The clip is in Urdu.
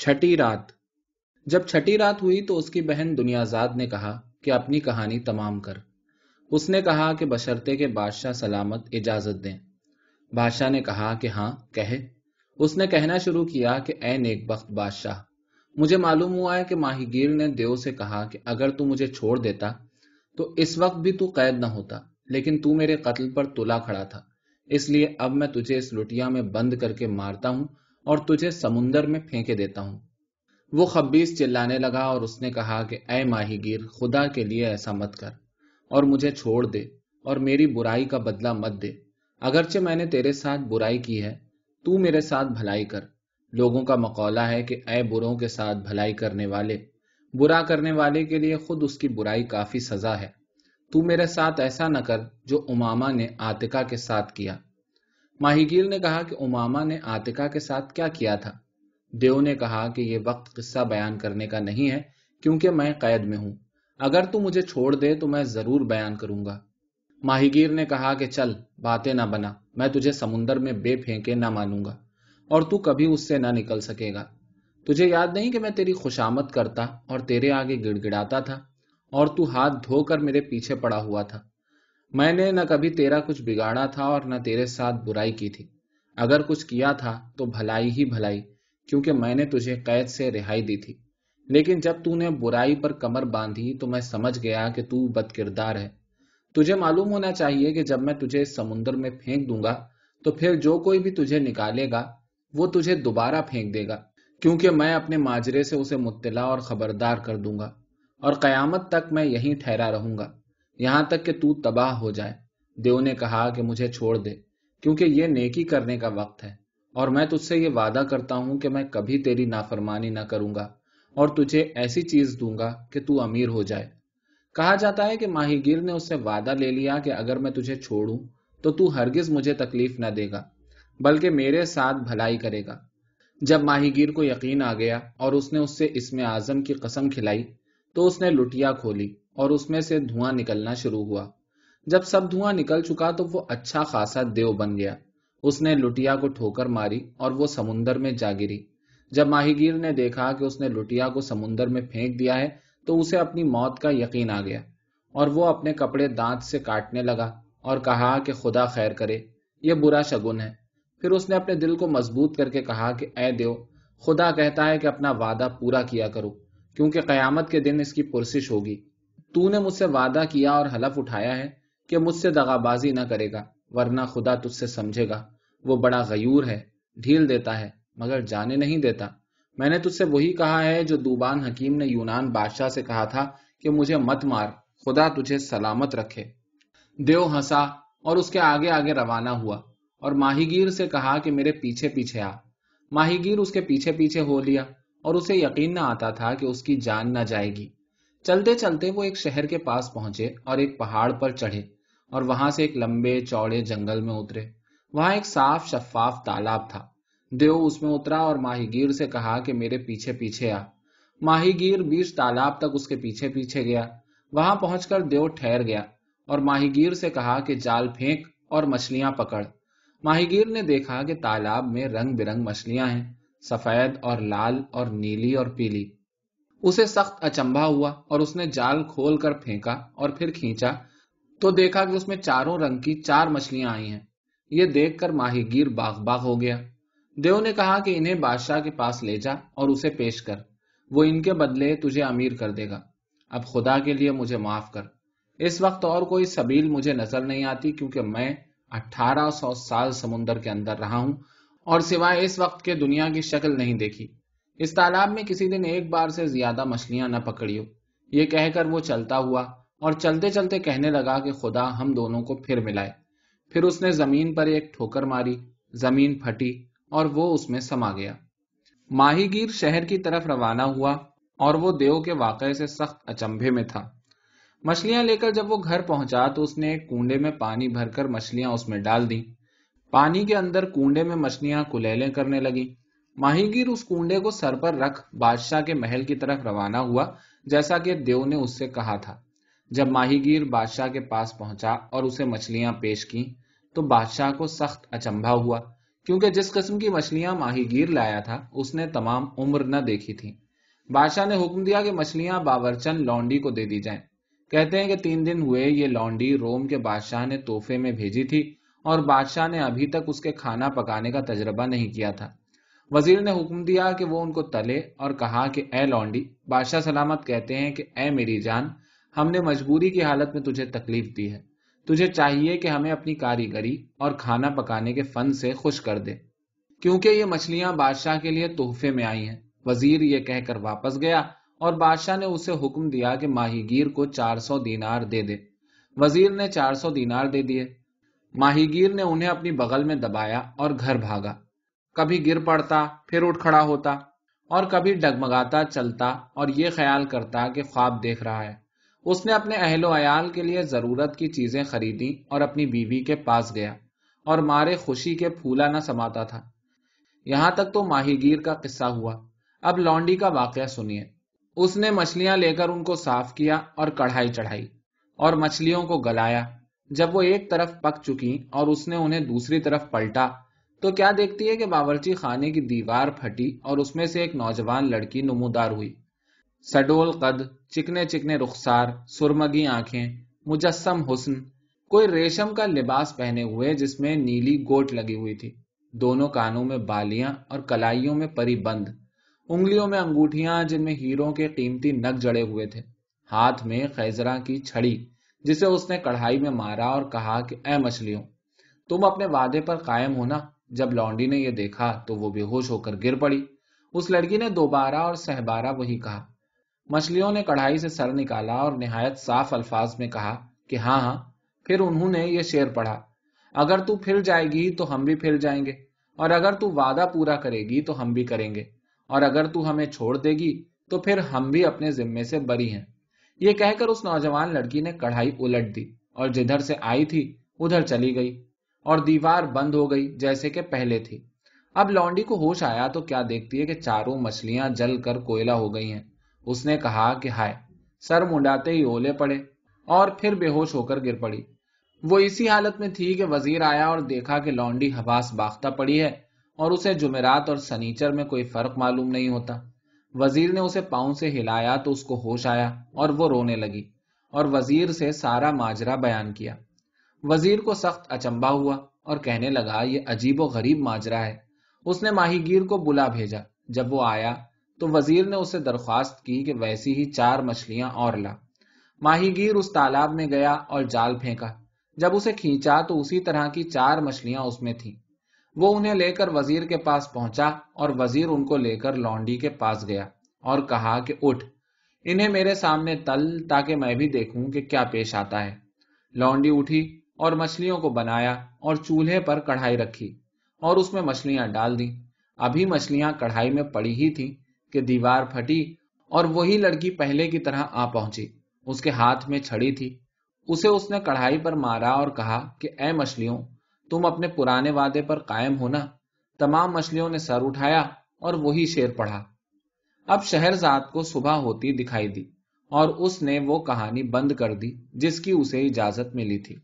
چھٹی رات۔ جب چھٹی رات ہوئی تو اس کی بہن دنیا زاد نے کہا کہ اپنی کہانی تمام کر۔ اس نے کہا کہ بشرتے کے بادشاہ سلامت اجازت دیں۔ بادشاہ نے کہا کہ ہاں کہے اس نے کہنا شروع کیا کہ اے نیک بخت بادشاہ، مجھے معلوم ہوا ہے کہ ماہی گیر نے دیو سے کہا کہ اگر تو مجھے چھوڑ دیتا تو اس وقت بھی تو قید نہ ہوتا، لیکن تو میرے قتل پر تلا کھڑا تھا۔ اس لیے اب میں تجھے اس لٹیا میں بند کر کے مارتا ہوں اور تجھے سمندر میں پھینکے دیتا ہوں۔ وہ خبیص چلانے لگا اور اس نے کہا کہ اے ماہی گیر، خدا کے لیے ایسا مت کر اور مجھے چھوڑ دے اور میری برائی کا بدلہ مت دے۔ اگرچہ میں نے تیرے ساتھ برائی کی ہے، تو میرے ساتھ بھلائی کر۔ لوگوں کا مقولہ ہے کہ اے بروں کے ساتھ بھلائی کرنے والے، برا کرنے والے کے لیے خود اس کی برائی کافی سزا ہے۔ تو میرے ساتھ ایسا نہ کر جو اماما نے آتکا کے ساتھ کیا۔ ماہی گیر نے کہا کہ اماما نے آتکا کے ساتھ کیا کیا تھا۔ دیو نے کہا کہ یہ وقت قصہ بیان کرنے کا نہیں ہے کیونکہ میں قید میں ہوں۔ اگر تو مجھے چھوڑ دے تو میں ضرور بیان کروں گا۔ ماہی گیر نے کہا کہ چل، باتیں نہ بنا، میں تجھے سمندر میں بے پھینکے نہ مانوں گا اور تو کبھی اس سے نہ نکل سکے گا۔ تجھے یاد نہیں کہ میں تیری خوشامت کرتا اور تیرے آگے گڑ گڑاتا تھا اور تو ہاتھ دھو کر میرے پیچھے پڑا ہوا تھا۔ میں نے نہ کبھی تیرا کچھ بگاڑا تھا اور نہ تیرے ساتھ برائی کی تھی۔ اگر کچھ کیا تھا تو بھلائی ہی بھلائی، کیونکہ میں نے تجھے قید سے رہائی دی تھی۔ لیکن جب تو نے برائی پر کمر باندھی تو میں سمجھ گیا کہ تو بد کردار ہے۔ تجھے معلوم ہونا چاہیے کہ جب میں تجھے اس سمندر میں پھینک دوں گا تو پھر جو کوئی بھی تجھے نکالے گا وہ تجھے دوبارہ پھینک دے گا، کیونکہ میں اپنے ماجرے سے اسے مطلع اور خبردار کر دوں گا۔ اور قیامت تک میں یہیں ٹھہرا رہوں گا۔ یہاں تک کہ تو تباہ ہو جائے۔ دیو نے کہا کہ مجھے چھوڑ دے، کیونکہ یہ نیکی کرنے کا وقت ہے۔ اور میں تجھ سے یہ وعدہ کرتا ہوں کہ میں کبھی تیری نافرمانی نہ کروں گا، اور تجھے ایسی چیز دوں گا کہ تو امیر ہو جائے۔ کہا جاتا ہے کہ ماہی گیر نے اس سے وعدہ لے لیا کہ اگر میں تجھے چھوڑوں، تو تو ہرگز مجھے تکلیف نہ دے گا، بلکہ میرے ساتھ بھلائی کرے گا۔ جب ماہی گیر کو یقین آ گیا اور اس نے اس سے اسم اعظم کی قسم کھلائی، تو اس نے لٹیا کھولی۔ اور اس میں سے دھواں نکلنا شروع ہوا۔ جب سب دھواں نکل چکا تو وہ اچھا خاصا دیو بن گیا۔ اس نے لٹیا کو ٹھوکر ماری اور وہ سمندر میں جا گری۔ جب ماہی گیر نے دیکھا کہ اس نے لٹیا کو سمندر میں پھینک دیا ہے تو اسے اپنی موت کا یقین آ گیا۔ اور وہ اپنے کپڑے دانت سے کاٹنے لگا اور کہا کہ خدا خیر کرے، یہ برا شگن ہے۔ پھر اس نے اپنے دل کو مضبوط کر کے کہا کہ اے دیو، خدا کہتا ہے کہ اپنا وعدہ پورا کیا کرو، کیونکہ قیامت کے دن اس کی پرسش ہوگی۔ تو نے مجھ سے وعدہ کیا اور حلف اٹھایا ہے کہ مجھ سے دغا بازی نہ کرے گا، ورنہ خدا تجھ سے سمجھے گا۔ وہ بڑا غیور ہے، ڈھیل دیتا ہے، مگر جانے نہیں دیتا۔ میں نے تجھ سے وہی کہا ہے جو دوبان حکیم نے یونان بادشاہ سے کہا تھا کہ مجھے مت مار، خدا تجھے سلامت رکھے۔ دیو ہنسا اور اس کے آگے آگے روانہ ہوا اور ماہی گیر سے کہا کہ میرے پیچھے پیچھے آ۔ ماہی گیر اس کے پیچھے پیچھے ہو لیا اور اسے یقین نہ آتا تھا کہ اس کی جان نہ جائے گی۔ چلتے چلتے وہ ایک شہر کے پاس پہنچے اور ایک پہاڑ پر چڑھے اور وہاں سے ایک لمبے چوڑے جنگل میں اترے۔ وہاں ایک صاف شفاف تالاب تھا۔ دیو اس میں اترا اور ماہی گیر سے کہا کہ میرے پیچھے پیچھے آ۔ ماہی گیر بیچ تالاب تک اس کے پیچھے پیچھے گیا۔ وہاں پہنچ کر دیو ٹھہر گیا اور ماہی گیر سے کہا کہ جال پھینک اور مچھلیاں پکڑ۔ ماہی گیر نے دیکھا کہ تالاب میں رنگ برنگ مچھلیاں ہیں، سفید اور لال اور نیلی اور پیلی۔ اسے سخت اچمبا ہوا اور اس نے جال کھول کر پھینکا اور پھر کھینچا تو دیکھا کہ اس میں چاروں رنگ کی چار مچھلیاں آئی ہیں۔ یہ دیکھ کر ماہی گیر باغ باغ ہو گیا۔ دیو نے کہا کہ انہیں بادشاہ کے پاس لے جا اور اسے پیش کر۔ وہ ان کے بدلے تجھے امیر کر دے گا۔ اب خدا کے لیے مجھے معاف کر۔ اس وقت اور کوئی سبیل مجھے نظر نہیں آتی کیونکہ میں اٹھارہ سو سال سمندر کے اندر رہا ہوں اور سوائے اس وقت کے دنیا کی شکل نہیں دیکھی۔ اس تالاب میں کسی دن ایک بار سے زیادہ مچھلیاں نہ پکڑیو۔ یہ کہہ کر وہ چلتا ہوا اور چلتے چلتے کہنے لگا کہ خدا ہم دونوں کو پھر ملائے۔ پھر اس نے زمین پر ایک ٹھوکر ماری، زمین پھٹی اور وہ اس میں سما گیا۔ ماہی گیر شہر کی طرف روانہ ہوا اور وہ دیو کے واقعے سے سخت اچمبے میں تھا۔ مچھلیاں لے کر جب وہ گھر پہنچا تو اس نے ایک کنڈے میں پانی بھر کر مچھلیاں اس میں ڈال دی پانی کے اندر کنڈے میں مچھلیاں کلیلیں کرنے لگی ماہی گیر اس کنڈے کو سر پر رکھ بادشاہ کے محل کی طرف روانہ ہوا، جیسا کہ دیو نے اس سے کہا تھا۔ جب ماہی گیر بادشاہ کے پاس پہنچا اور اسے مچھلیاں پیش کی تو بادشاہ کو سخت اچمبا ہوا، کیونکہ جس قسم کی مچھلیاں ماہی گیر لایا تھا، اس نے تمام عمر نہ دیکھی تھی بادشاہ نے حکم دیا کہ مچھلیاں باورچن لونڈی کو دے دی جائیں۔ کہتے ہیں کہ تین دن ہوئے یہ لونڈی روم کے بادشاہ نے توحفے میں بھیجی تھی اور بادشاہ نے ابھی تک اس کے کھانا پکانے کا تجربہ نہیں کیا تھا۔ وزیر نے حکم دیا کہ وہ ان کو تلے اور کہا کہ اے لونڈی، بادشاہ سلامت کہتے ہیں کہ اے میری جان، ہم نے مجبوری کی حالت میں تجھے تکلیف دی ہے۔ تجھے چاہیے کہ ہمیں اپنی کاریگری اور کھانا پکانے کے فن سے خوش کر دے۔ کیونکہ یہ مچھلیاں بادشاہ کے لیے تحفے میں آئی ہیں۔ وزیر یہ کہہ کر واپس گیا اور بادشاہ نے اسے حکم دیا کہ ماہی گیر کو چار سو دینار دے دے۔ وزیر نے چار سو دینار دے دیے۔ ماہی گیر نے انہیں اپنی بغل میں دبایا اور گھر بھاگا۔ کبھی گر پڑتا، پھر اٹھ کھڑا ہوتا، اور کبھی ڈگمگاتا، چلتا، اور یہ خیال کرتا کہ خواب دیکھ رہا ہے۔ اس نے اپنے اہل و عیال کے لیے ضرورت کی چیزیں خریدی اور اپنی بیوی کے پاس گیا، اور مارے خوشی کے پھولا نہ سماتا تھا۔ یہاں تک تو ماہی گیر کا قصہ ہوا۔ اب لونڈی کا واقعہ سنیے۔ اس نے مچھلیاں لے کر ان کو صاف کیا اور کڑھائی چڑھائی، اور مچھلیوں کو گلایا۔ جب وہ ایک طرف پک چکی اور اس نے انہیں دوسری طرف پلٹا تو کیا دیکھتی ہے کہ باورچی خانے کی دیوار پھٹی اور اس میں سے ایک نوجوان لڑکی نمودار ہوئی۔ سڈول قد، چکنے چکنے رخسار، سرمگی آنکھیں، مجسم حسن۔ کوئی ریشم کا لباس پہنے ہوئے جس میں نیلی گوٹ لگی ہوئی تھی۔ دونوں کانوں میں بالیاں اور کلائیوں میں پری بند۔ انگلیوں میں انگوٹھیاں جن میں ہیروں کے قیمتی نگ جڑے ہوئے تھے۔ ہاتھ میں خیزرا کی چھڑی، جسے اس نے کڑھائی میں مارا اور کہا کہ، اے مچھلیوں، تم اپنے وعدے پر قائم ہونا۔ جب لونڈی نے یہ دیکھا تو وہ بے ہوش ہو کر گر پڑی۔ اس لڑکی نے دوبارہ اور سہبارہ وہی کہا۔ مچھلیوں نے کڑھائی سے سر نکالا اور نہایت صاف الفاظ میں کہا کہ ہاں ہاں پھر انہوں نے یہ شیر پڑھا۔ اگر تو پھر جائے گی تو ہم بھی پھر جائیں گے۔ اور اگر تو وعدہ پورا کرے گی تو ہم بھی کریں گے۔ اور اگر تو ہمیں چھوڑ دے گی تو پھر ہم بھی اپنے ذمے سے بری ہیں۔ یہ کہہ کر اس نوجوان لڑکی نے کڑھائی الٹ دی اور جدھر سے آئی تھی، ادھر چلی گئی۔ اور دیوار بند ہو گئی جیسے کہ پہلے تھی۔ اب لونڈی کو ہوش آیا تو کیا دیکھتی ہے کہ چاروں مچھلیاں جل کر کوئلہ ہو گئی ہیں۔ اس نے کہا کہ ہائے، سر منڈاتے ہی اولے پڑے اور پھر بے ہوش ہو کر گر پڑی۔ وہ اسی حالت میں تھی کہ وزیر آیا اور دیکھا کہ لونڈی حواس باختہ پڑی ہے اور اسے جمعرات اور سنیچر میں کوئی فرق معلوم نہیں ہوتا۔ وزیر نے اسے پاؤں سے ہلایا تو اس کو ہوش آیا اور وہ رونے لگی اور وزیر سے سارا ماجرا بیان کیا۔ وزیر کو سخت اچمبا ہوا اور کہنے لگا، یہ عجیب و غریب ماجرا ہے۔ اس نے ماہی گیر کو بلا بھیجا۔ جب وہ آیا تو وزیر نے اسے درخواست کی کہ ویسی ہی چار مچھلیاں اور لا۔ ماہی گیر اس تالاب میں گیا اور جال پھینکا۔ جب اسے کھینچا تو اسی طرح کی چار مچھلیاں اس میں تھیں۔ وہ انہیں لے کر وزیر کے پاس پہنچا اور وزیر ان کو لے کر لونڈی کے پاس گیا اور کہا کہ، اٹھ، انہیں میرے سامنے تل تاکہ میں بھی دیکھوں کہ کیا پیش آتا ہے۔ لونڈی اٹھی اور مچھلیوں کو بنایا اور چولہے پر کڑھائی رکھی اور اس میں مچھلیاں ڈال دی ابھی مچھلیاں کڑھائی میں پڑی ہی تھی کہ دیوار پھٹی اور وہی لڑکی پہلے کی طرح آ پہنچی۔ اس کے ہاتھ میں چھڑی تھی۔ اسے اس نے کڑھائی پر مارا اور کہا کہ اے مچھلیوں، تم اپنے پرانے وعدے پر قائم ہونا تمام مچھلیوں نے سر اٹھایا اور وہی شیر پڑھا۔ اب شہر کو صبح ہوتی دکھائی دی اور اس نے وہ کہانی بند کر دی جس کی اسے اجازت ملی تھی۔